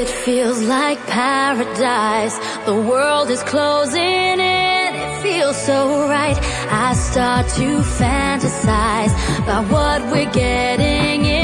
It feels like paradise. The world is closing in. It feels so right. I start to fantasize about what we're getting in.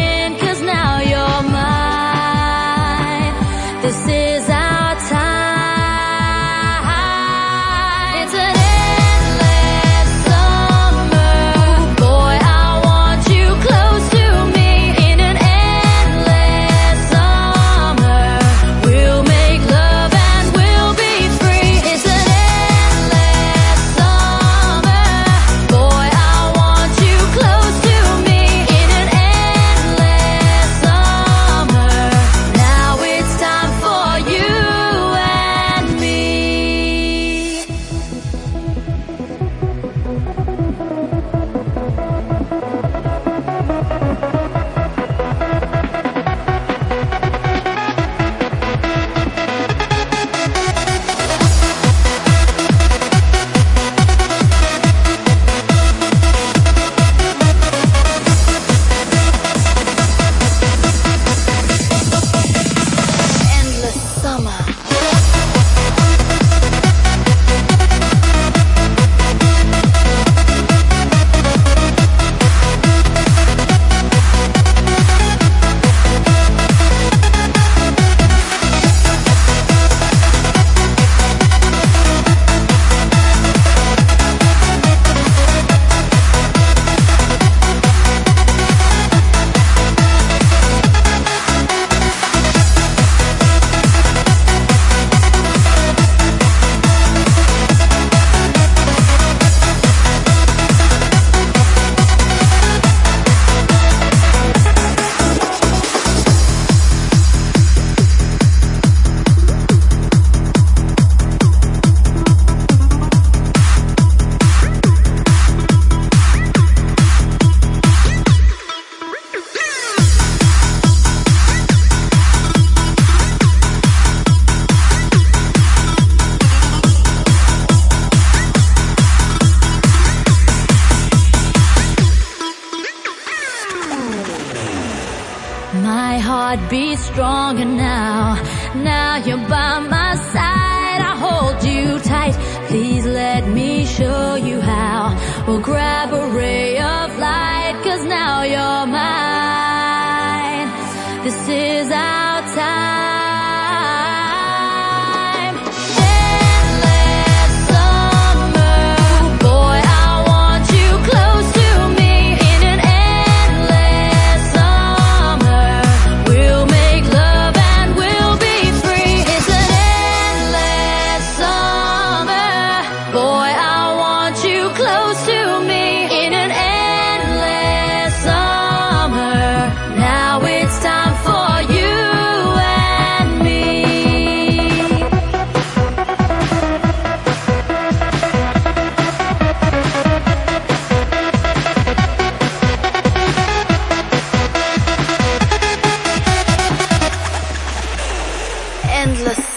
My heart beats stronger now. Now you're by my side. I hold you tight. Please let me show you how. We'll grab a ray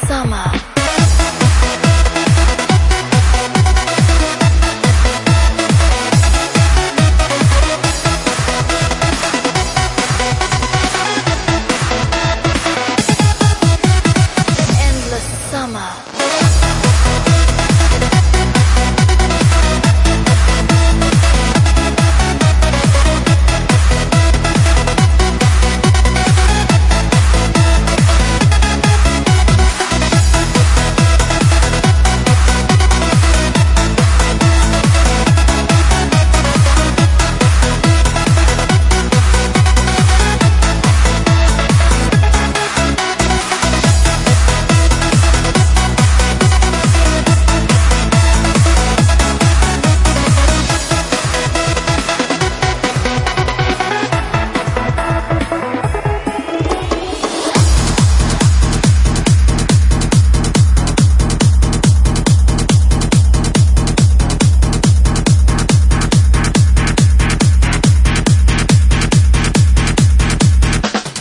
那么